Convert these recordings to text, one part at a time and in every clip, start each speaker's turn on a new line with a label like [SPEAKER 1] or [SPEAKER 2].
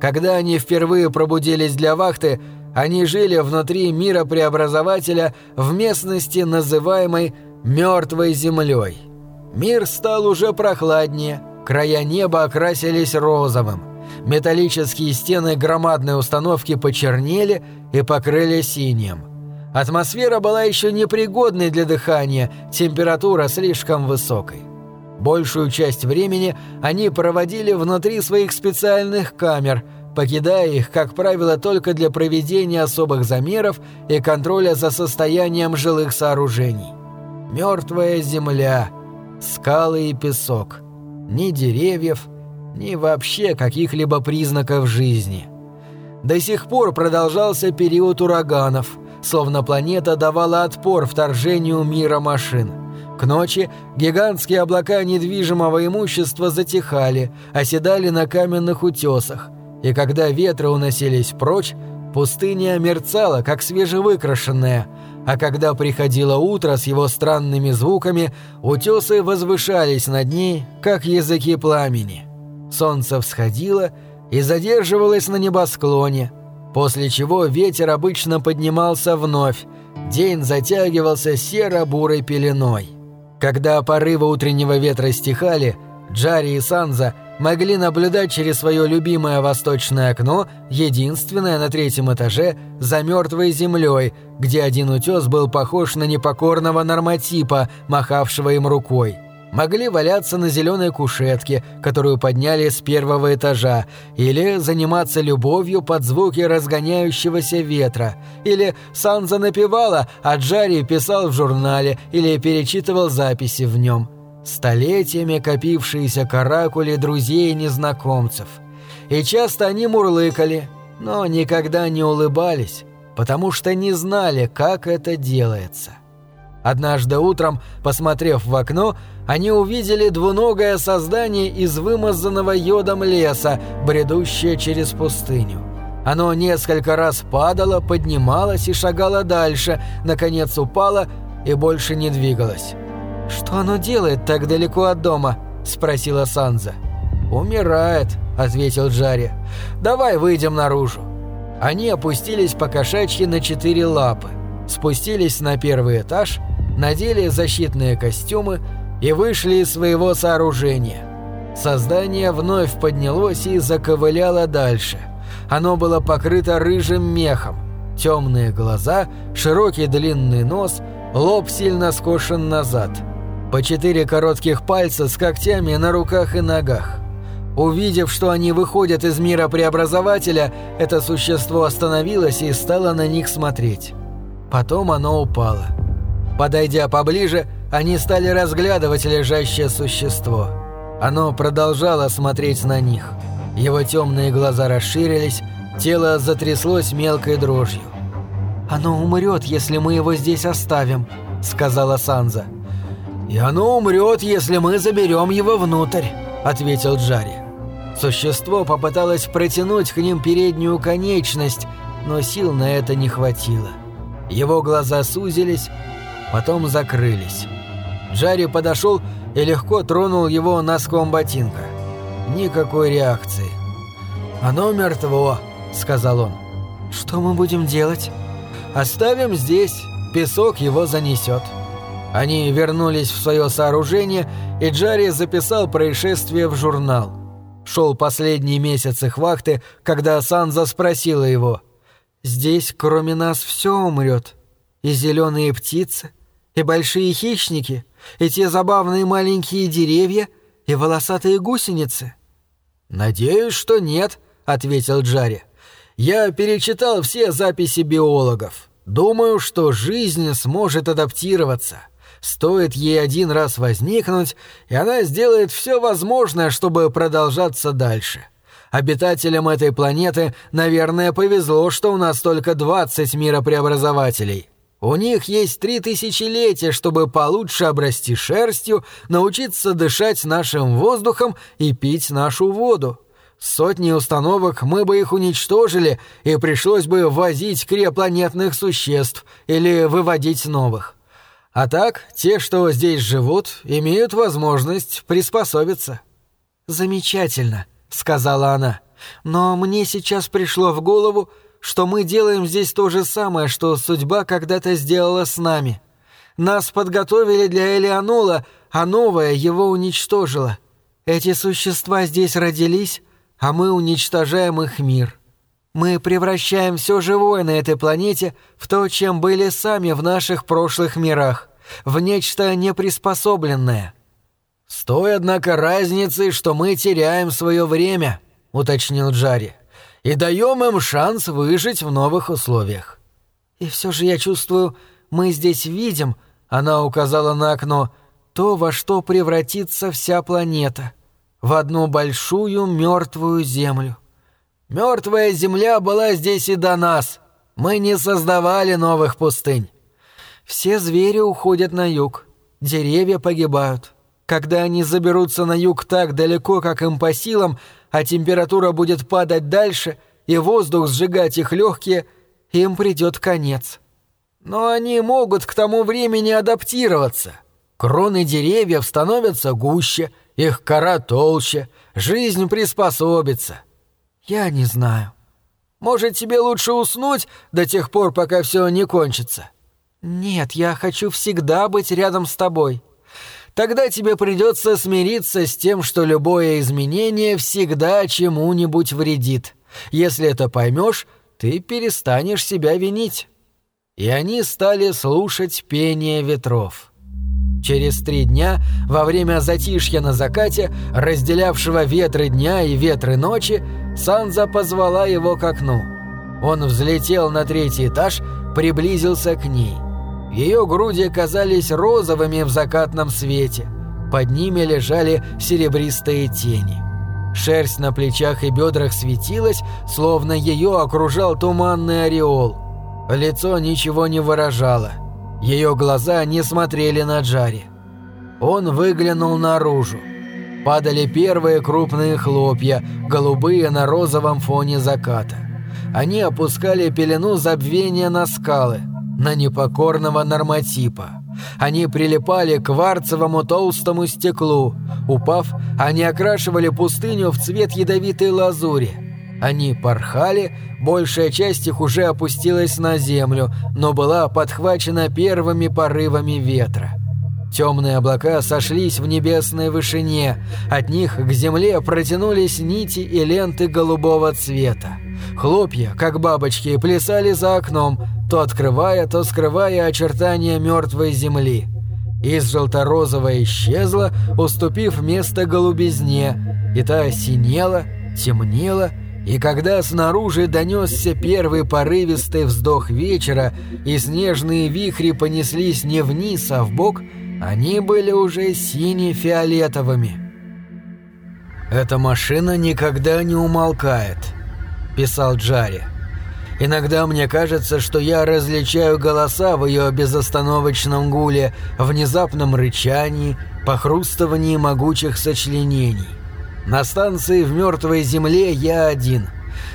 [SPEAKER 1] Когда они впервые пробудились для вахты, они жили внутри мира преобразователя в местности, называемой «мертвой землей». Мир стал уже прохладнее, края неба окрасились розовым. Металлические стены громадной установки почернели и покрыли синим. Атмосфера была еще непригодной для дыхания, температура слишком высокой. Большую часть времени они проводили внутри своих специальных камер, покидая их, как правило, только для проведения особых замеров и контроля за состоянием жилых сооружений. Мертвая земля, скалы и песок. Ни деревьев, ни вообще каких-либо признаков жизни. До сих пор продолжался период ураганов, словно планета давала отпор вторжению мира машин. К ночи гигантские облака недвижимого имущества затихали, оседали на каменных утесах, и когда ветры уносились прочь, пустыня мерцала, как свежевыкрашенная, а когда приходило утро с его странными звуками, утесы возвышались над ней, как языки пламени. Солнце всходило и задерживалось на небосклоне, после чего ветер обычно поднимался вновь, день затягивался серо-бурой пеленой. Когда порывы утреннего ветра стихали, Джари и Санза могли наблюдать через свое любимое восточное окно, единственное на третьем этаже, за мертвой землей, где один утес был похож на непокорного нормотипа, махавшего им рукой могли валяться на зеленой кушетке, которую подняли с первого этажа, или заниматься любовью под звуки разгоняющегося ветра, или Санза напевала, а Джарри писал в журнале или перечитывал записи в нем. Столетиями копившиеся каракули друзей и незнакомцев. И часто они мурлыкали, но никогда не улыбались, потому что не знали, как это делается. Однажды утром, посмотрев в окно, они увидели двуногое создание из вымазанного йодом леса, бредущее через пустыню. Оно несколько раз падало, поднималось и шагало дальше, наконец упало и больше не двигалось. «Что оно делает так далеко от дома?» – спросила Санза. «Умирает», – ответил Джарри. «Давай выйдем наружу». Они опустились по кошачьи на четыре лапы, спустились на первый этаж, надели защитные костюмы и вышли из своего сооружения. Создание вновь поднялось и заковыляло дальше. Оно было покрыто рыжим мехом. Темные глаза, широкий длинный нос, лоб сильно скошен назад. По четыре коротких пальца с когтями на руках и ногах. Увидев, что они выходят из мира преобразователя, это существо остановилось и стало на них смотреть. Потом оно упало. Подойдя поближе, они стали разглядывать лежащее существо. Оно продолжало смотреть на них. Его темные глаза расширились, тело затряслось мелкой дрожью. «Оно умрет, если мы его здесь оставим», — сказала Санза. «И оно умрет, если мы заберем его внутрь», — ответил Джари. Существо попыталось протянуть к ним переднюю конечность, но сил на это не хватило. Его глаза сузились, потом закрылись. Джарри подошел и легко тронул его носком ботинка. Никакой реакции. «Оно мертво», — сказал он. «Что мы будем делать?» «Оставим здесь, песок его занесет». Они вернулись в свое сооружение, и Джарри записал происшествие в журнал. Шел последний месяц их вахты, когда Санза спросила его. «Здесь, кроме нас, все умрет. И зеленые птицы, и большие хищники, и те забавные маленькие деревья, и волосатые гусеницы?» «Надеюсь, что нет», — ответил Джарри. «Я перечитал все записи биологов. Думаю, что жизнь сможет адаптироваться. Стоит ей один раз возникнуть, и она сделает все возможное, чтобы продолжаться дальше. Обитателям этой планеты, наверное, повезло, что у нас только 20 миропреобразователей. У них есть три тысячелетия, чтобы получше обрасти шерстью, научиться дышать нашим воздухом и пить нашу воду. Сотни установок мы бы их уничтожили, и пришлось бы возить криопланетных существ или выводить новых. А так, те, что здесь живут, имеют возможность приспособиться. «Замечательно», — сказала она.
[SPEAKER 2] Но мне сейчас пришло в голову, что мы делаем здесь то же самое, что судьба когда-то сделала с нами. Нас подготовили для Элеонола, а новое его уничтожило. Эти существа здесь родились, а мы уничтожаем их мир. Мы превращаем все живое на этой планете в то, чем были сами в наших прошлых мирах, в нечто неприспособленное.
[SPEAKER 1] «С той, однако, разницей, что мы теряем свое время», — уточнил Джарри, «и даем им шанс выжить в новых условиях».
[SPEAKER 2] «И все же я чувствую, мы здесь видим», — она указала на окно, «то, во что превратится вся планета, в одну большую мертвую землю».
[SPEAKER 1] Мертвая земля была здесь и до нас. Мы не создавали новых пустынь.
[SPEAKER 2] Все звери уходят на юг, деревья погибают. Когда они заберутся на юг так далеко, как им по силам, а температура будет падать дальше, и воздух сжигать их легкие, им придет конец.
[SPEAKER 1] Но они могут к тому времени адаптироваться. Кроны деревьев становятся гуще, их кора толще, жизнь приспособится.
[SPEAKER 2] «Я не знаю.
[SPEAKER 1] Может, тебе лучше уснуть до тех пор, пока все не кончится?»
[SPEAKER 2] «Нет, я хочу всегда быть рядом с тобой».
[SPEAKER 1] Тогда тебе придется смириться с тем, что любое изменение всегда чему-нибудь вредит. Если это поймешь, ты перестанешь себя винить». И они стали слушать пение ветров. Через три дня, во время затишья на закате, разделявшего ветры дня и ветры ночи, Санза позвала его к окну. Он взлетел на третий этаж, приблизился к ней. Ее груди казались розовыми в закатном свете. Под ними лежали серебристые тени. Шерсть на плечах и бедрах светилась, словно ее окружал туманный ореол. Лицо ничего не выражало. Ее глаза не смотрели на Джари. Он выглянул наружу. Падали первые крупные хлопья, голубые на розовом фоне заката. Они опускали пелену забвения на скалы, на непокорного нормотипа. Они прилипали к кварцевому толстому стеклу. Упав, они окрашивали пустыню в цвет ядовитой лазури. Они порхали, большая часть их уже опустилась на землю, но была подхвачена первыми порывами ветра. Темные облака сошлись в небесной вышине, от них к земле протянулись нити и ленты голубого цвета. Хлопья, как бабочки, плясали за окном, то открывая, то скрывая очертания мертвой земли. Из желто-розового исчезла, уступив место голубизне, и та синела, темнела, и когда снаружи донесся первый порывистый вздох вечера, и снежные вихри понеслись не вниз, а в бок, они были уже сине-фиолетовыми. «Эта машина никогда не умолкает», — писал Джарри. «Иногда мне кажется, что я различаю голоса в ее безостановочном гуле, внезапном рычании, похрустывании могучих сочленений. На станции в мертвой земле я один.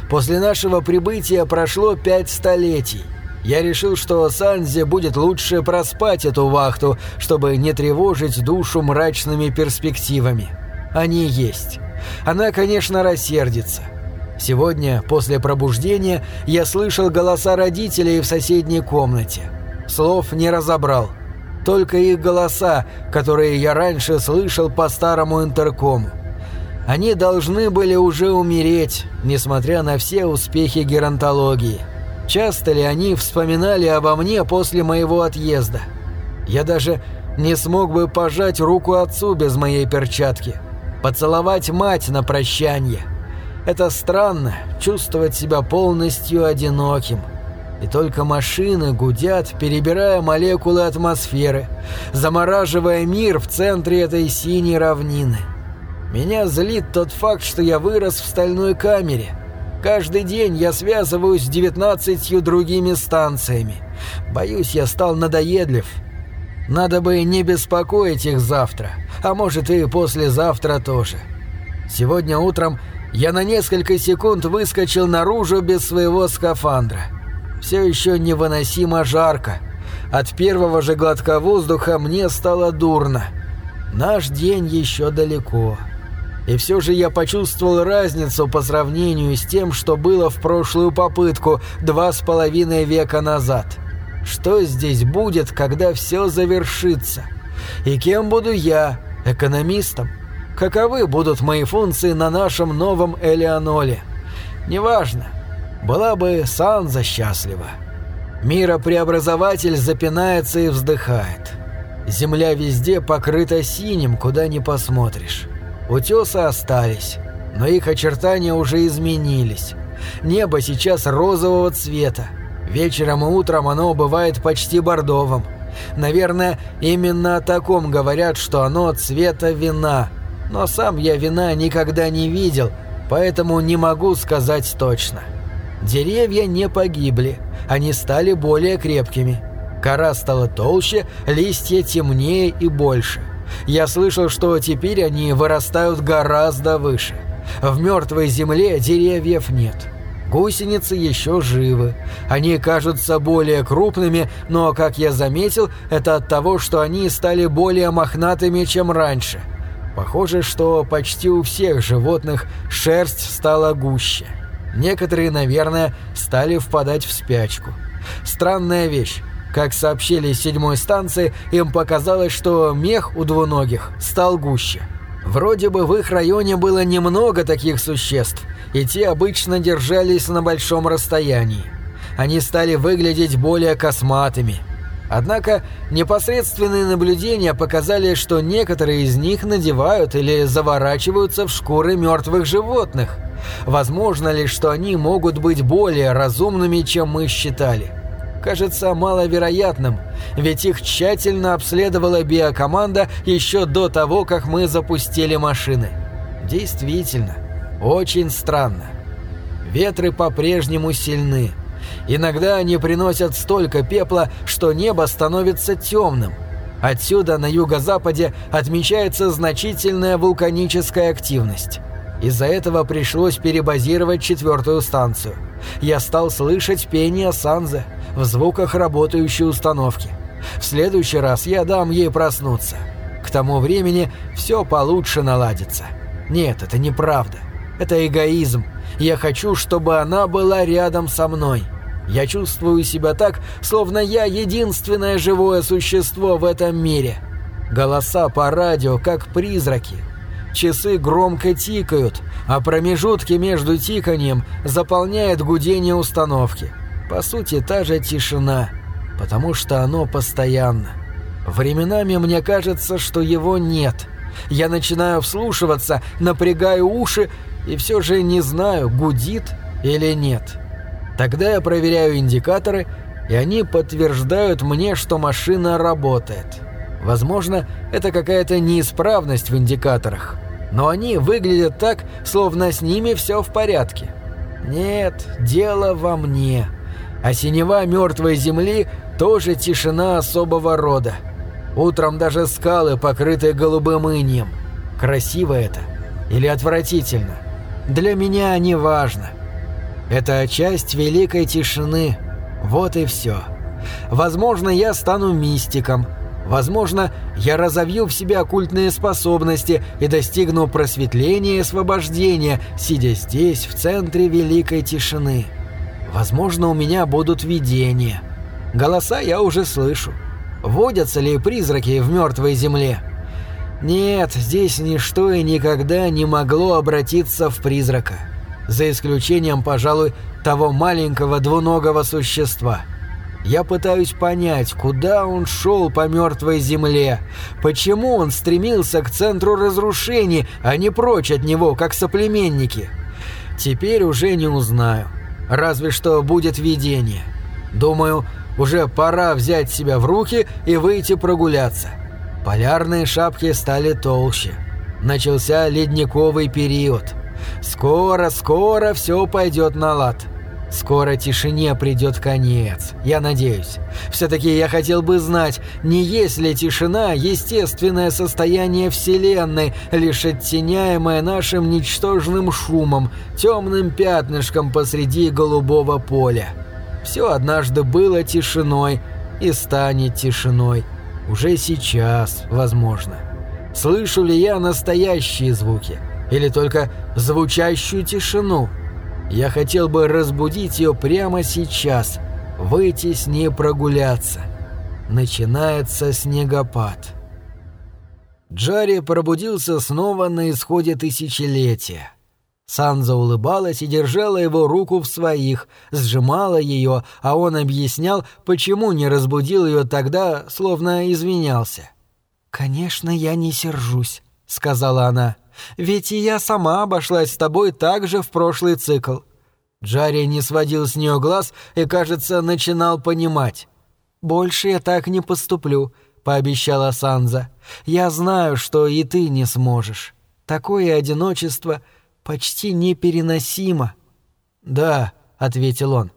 [SPEAKER 1] После нашего прибытия прошло пять столетий. Я решил, что Санзе будет лучше проспать эту вахту, чтобы не тревожить душу мрачными перспективами. Они есть. Она, конечно, рассердится. Сегодня, после пробуждения, я слышал голоса родителей в соседней комнате. Слов не разобрал. Только их голоса, которые я раньше слышал по старому интеркому. Они должны были уже умереть, несмотря на все успехи геронтологии. Часто ли они вспоминали обо мне после моего отъезда? Я даже не смог бы пожать руку отцу без моей перчатки, поцеловать мать на прощание. Это странно, чувствовать себя полностью одиноким. И только машины гудят, перебирая молекулы атмосферы, замораживая мир в центре этой синей равнины. Меня злит тот факт, что я вырос в стальной камере – Каждый день я связываюсь с девятнадцатью другими станциями. Боюсь, я стал надоедлив. Надо бы не беспокоить их завтра, а может и послезавтра тоже. Сегодня утром я на несколько секунд выскочил наружу без своего скафандра. Все еще невыносимо жарко. От первого же глотка воздуха мне стало дурно. Наш день еще далеко. И все же я почувствовал разницу по сравнению с тем, что было в прошлую попытку два с половиной века назад. Что здесь будет, когда все завершится? И кем буду я? Экономистом? Каковы будут мои функции на нашем новом Элеоноле? Неважно. Была бы Санза счастлива. Миропреобразователь запинается и вздыхает. Земля везде покрыта синим, куда ни посмотришь. Утесы остались, но их очертания уже изменились. Небо сейчас розового цвета. Вечером и утром оно бывает почти бордовым. Наверное, именно о таком говорят, что оно цвета вина. Но сам я вина никогда не видел, поэтому не могу сказать точно. Деревья не погибли, они стали более крепкими. Кора стала толще, листья темнее и больше. Я слышал, что теперь они вырастают гораздо выше. В мертвой земле деревьев нет. Гусеницы еще живы. Они кажутся более крупными, но, как я заметил, это от того, что они стали более мохнатыми, чем раньше. Похоже, что почти у всех животных шерсть стала гуще. Некоторые, наверное, стали впадать в спячку. Странная вещь. Как сообщили седьмой станции, им показалось, что мех у двуногих стал гуще. Вроде бы в их районе было немного таких существ, и те обычно держались на большом расстоянии. Они стали выглядеть более косматыми. Однако непосредственные наблюдения показали, что некоторые из них надевают или заворачиваются в шкуры мертвых животных. Возможно ли, что они могут быть более разумными, чем мы считали? кажется маловероятным, ведь их тщательно обследовала биокоманда еще до того, как мы запустили машины. Действительно, очень странно. Ветры по-прежнему сильны. Иногда они приносят столько пепла, что небо становится темным. Отсюда на юго-западе отмечается значительная вулканическая активность. Из-за этого пришлось перебазировать четвертую станцию. Я стал слышать пение Санзы в звуках работающей установки. В следующий раз я дам ей проснуться. К тому времени все получше наладится. Нет, это неправда. Это эгоизм. Я хочу, чтобы она была рядом со мной. Я чувствую себя так, словно я единственное живое существо в этом мире. Голоса по радио, как призраки. Часы громко тикают, а промежутки между тиканием заполняет гудение установки. По сути, та же тишина, потому что оно постоянно. Временами мне кажется, что его нет. Я начинаю вслушиваться, напрягаю уши и все же не знаю, гудит или нет. Тогда я проверяю индикаторы, и они подтверждают мне, что машина работает. Возможно, это какая-то неисправность в индикаторах, но они выглядят так, словно с ними все в порядке. Нет, дело во мне а синева мертвой земли тоже тишина особого рода. Утром даже скалы покрыты голубым иньем. Красиво это или отвратительно? Для меня не важно. Это часть великой тишины. Вот и все. Возможно, я стану мистиком. Возможно, я разовью в себе оккультные способности и достигну просветления и освобождения, сидя здесь, в центре великой тишины. Возможно, у меня будут видения. Голоса я уже слышу. Водятся ли призраки в мертвой земле? Нет, здесь ничто и никогда не могло обратиться в призрака. За исключением, пожалуй, того маленького двуногого существа. Я пытаюсь понять, куда он шел по мертвой земле, почему он стремился к центру разрушений, а не прочь от него, как соплеменники. Теперь уже не узнаю. Разве что будет видение. Думаю, уже пора взять себя в руки и выйти прогуляться. Полярные шапки стали толще. Начался ледниковый период. Скоро, скоро все пойдет на лад. Скоро тишине придет конец, я надеюсь. Все-таки я хотел бы знать, не есть ли тишина естественное состояние Вселенной, лишь оттеняемое нашим ничтожным шумом, темным пятнышком посреди голубого поля. Все однажды было тишиной и станет тишиной. Уже сейчас, возможно. Слышу ли я настоящие звуки? Или только звучащую тишину? Я хотел бы разбудить ее прямо сейчас, выйти с ней прогуляться. Начинается снегопад. Джарри пробудился снова на исходе тысячелетия. Санза улыбалась и держала его руку в своих, сжимала ее, а он объяснял, почему не разбудил ее тогда, словно извинялся.
[SPEAKER 2] «Конечно, я не сержусь», — сказала она. «Ведь и я сама обошлась с тобой так же в прошлый цикл».
[SPEAKER 1] Джарри не сводил с нее глаз и, кажется, начинал понимать.
[SPEAKER 2] «Больше я так не поступлю», — пообещала Санза. «Я знаю, что и ты не сможешь. Такое одиночество почти непереносимо».
[SPEAKER 1] «Да», — ответил он.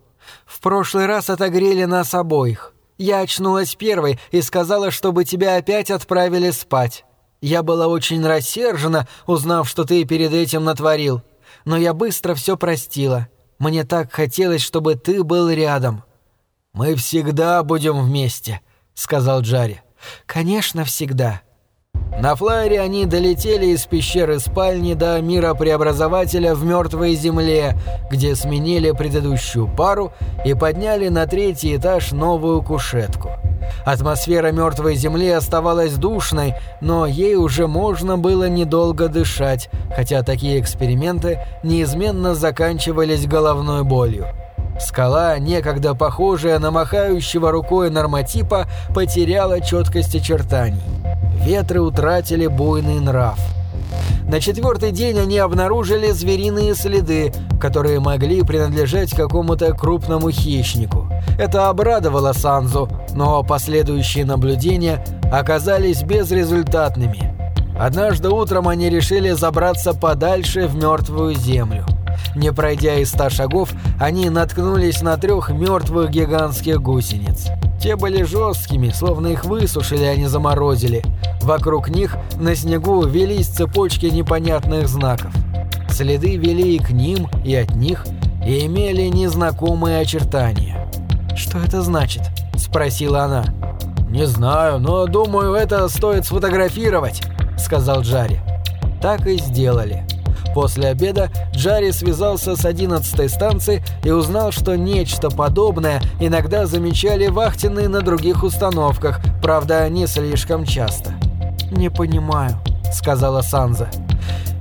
[SPEAKER 2] «В прошлый раз отогрели нас обоих. Я очнулась первой и сказала, чтобы тебя опять отправили спать. Я была очень рассержена, узнав, что ты перед этим натворил. Но я быстро все простила. Мне так хотелось, чтобы ты был рядом».
[SPEAKER 1] «Мы всегда будем вместе», — сказал Джарри.
[SPEAKER 2] «Конечно, всегда».
[SPEAKER 1] На флайере они долетели из пещеры спальни до мира преобразователя в мертвой земле, где сменили предыдущую пару и подняли на третий этаж новую кушетку. Атмосфера мертвой земли оставалась душной, но ей уже можно было недолго дышать, хотя такие эксперименты неизменно заканчивались головной болью. Скала, некогда похожая на махающего рукой нормотипа, потеряла четкость очертаний. Ветры утратили буйный нрав. На четвертый день они обнаружили звериные следы, которые могли принадлежать какому-то крупному хищнику. Это обрадовало Санзу, но последующие наблюдения оказались безрезультатными. Однажды утром они решили забраться подальше в мертвую землю. Не пройдя и ста шагов, они наткнулись на трех мертвых гигантских гусениц. Те были жесткими, словно их высушили, а не заморозили. Вокруг них на снегу велись цепочки непонятных знаков. Следы вели и к ним, и от них, и имели незнакомые очертания.
[SPEAKER 2] «Что это значит?» – спросила она.
[SPEAKER 1] «Не знаю, но думаю, это стоит сфотографировать», – сказал Джарри. Так и сделали. После обеда Джарри связался с 11-й станцией и узнал, что нечто подобное иногда замечали вахтенные на других установках, правда, не слишком часто.
[SPEAKER 2] «Не понимаю», — сказала Санза.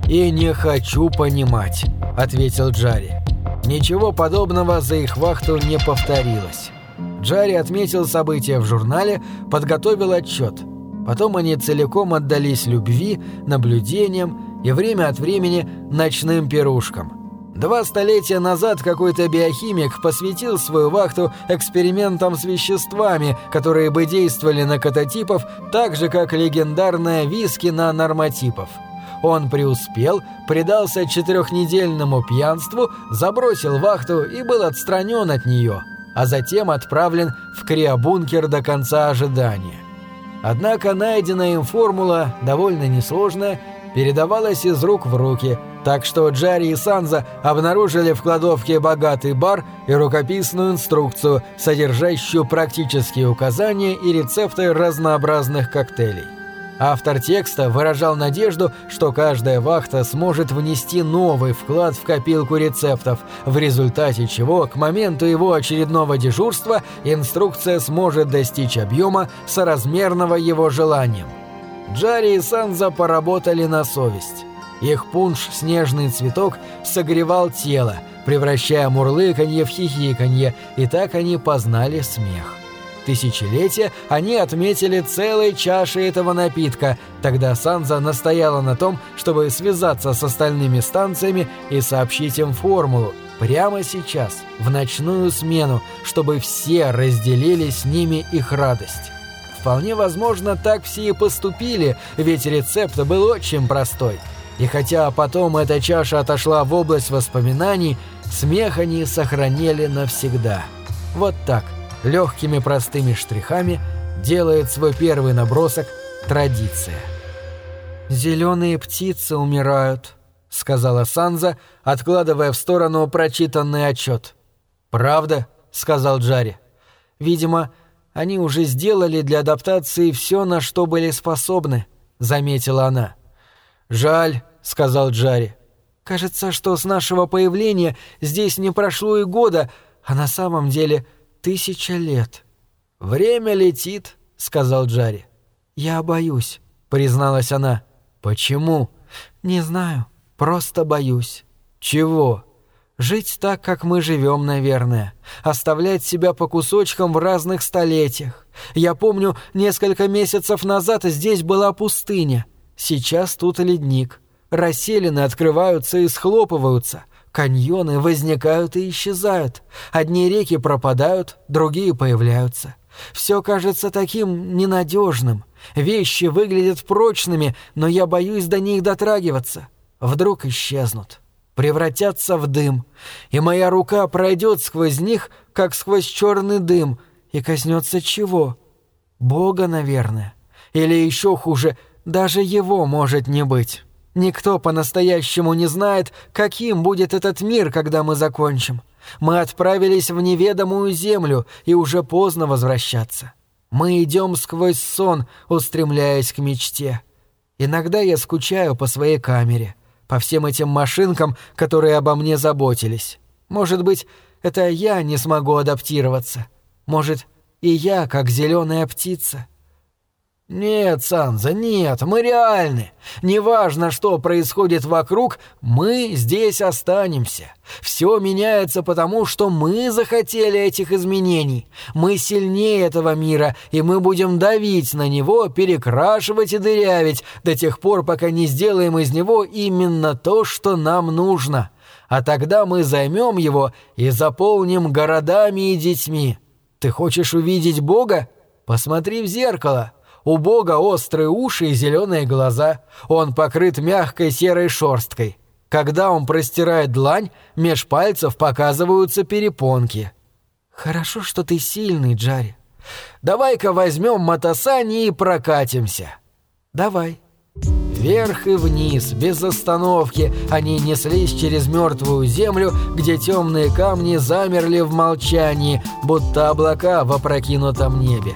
[SPEAKER 1] «И не хочу понимать», — ответил Джарри. Ничего подобного за их вахту не повторилось. Джарри отметил события в журнале, подготовил отчет. Потом они целиком отдались любви, наблюдениям и время от времени ночным пирушкам. Два столетия назад какой-то биохимик посвятил свою вахту экспериментам с веществами, которые бы действовали на кататипов так же, как легендарная виски на нормотипов. Он преуспел, предался четырехнедельному пьянству, забросил вахту и был отстранен от нее, а затем отправлен в криобункер до конца ожидания. Однако найденная им формула, довольно несложная, передавалась из рук в руки, так что Джарри и Санза обнаружили в кладовке богатый бар и рукописную инструкцию, содержащую практические указания и рецепты разнообразных коктейлей. Автор текста выражал надежду, что каждая вахта сможет внести новый вклад в копилку рецептов, в результате чего к моменту его очередного дежурства инструкция сможет достичь объема, соразмерного его желаниям. Джарри и Санза поработали на совесть. Их пунш «Снежный цветок» согревал тело, превращая мурлыканье в хихиканье, и так они познали смех. Тысячелетия они отметили целой чашей этого напитка, тогда Санза настояла на том, чтобы связаться с остальными станциями и сообщить им формулу, прямо сейчас, в ночную смену, чтобы все разделили с ними их радость. Вполне возможно, так все и поступили, ведь рецепт был очень простой. И хотя потом эта чаша отошла в область воспоминаний, смех они сохранили навсегда. Вот так, легкими простыми штрихами, делает свой первый набросок традиция.
[SPEAKER 2] «Зеленые птицы умирают», — сказала Санза, откладывая в сторону прочитанный отчет.
[SPEAKER 1] «Правда?» — сказал Джарри.
[SPEAKER 2] «Видимо, — они уже сделали для адаптации все, на что были способны», — заметила она.
[SPEAKER 1] «Жаль», — сказал Джарри.
[SPEAKER 2] «Кажется, что с нашего появления здесь не прошло и года, а на самом деле тысяча лет».
[SPEAKER 1] «Время летит», — сказал Джарри.
[SPEAKER 2] «Я боюсь», — призналась она.
[SPEAKER 1] «Почему?»
[SPEAKER 2] «Не знаю. Просто боюсь».
[SPEAKER 1] «Чего?»
[SPEAKER 2] Жить так, как мы живем, наверное. Оставлять себя по кусочкам в разных столетиях. Я помню, несколько месяцев назад здесь была пустыня. Сейчас тут ледник. Расселины открываются и схлопываются. Каньоны возникают и исчезают. Одни реки пропадают, другие появляются. Все кажется таким ненадежным. Вещи выглядят прочными, но я боюсь до них дотрагиваться. Вдруг исчезнут превратятся в дым, и моя рука пройдет сквозь них, как сквозь черный дым, и коснется чего? Бога, наверное. Или еще хуже, даже его может не быть. Никто по-настоящему не знает, каким будет этот мир, когда мы закончим. Мы отправились в неведомую землю, и уже поздно возвращаться. Мы идем сквозь сон, устремляясь к мечте. Иногда я скучаю по своей камере — по всем этим машинкам, которые обо мне заботились. Может быть, это я не смогу адаптироваться. Может, и я, как зеленая птица. «Нет, Санза, нет, мы реальны. Неважно, что происходит вокруг, мы здесь останемся. Все меняется потому, что мы захотели этих изменений. Мы сильнее этого мира, и мы будем давить на него, перекрашивать и дырявить до тех пор, пока не сделаем из него именно то, что нам нужно. А тогда мы займем его и заполним городами и детьми. Ты хочешь увидеть Бога? Посмотри в зеркало». У бога острые уши и зеленые глаза. Он покрыт мягкой серой шерсткой. Когда он простирает длань, меж пальцев показываются перепонки. «Хорошо, что ты сильный, Джарри.
[SPEAKER 1] Давай-ка возьмем мотосани и прокатимся».
[SPEAKER 2] «Давай».
[SPEAKER 1] Вверх и вниз, без остановки, они неслись через мертвую землю, где темные камни замерли в молчании, будто облака в опрокинутом небе.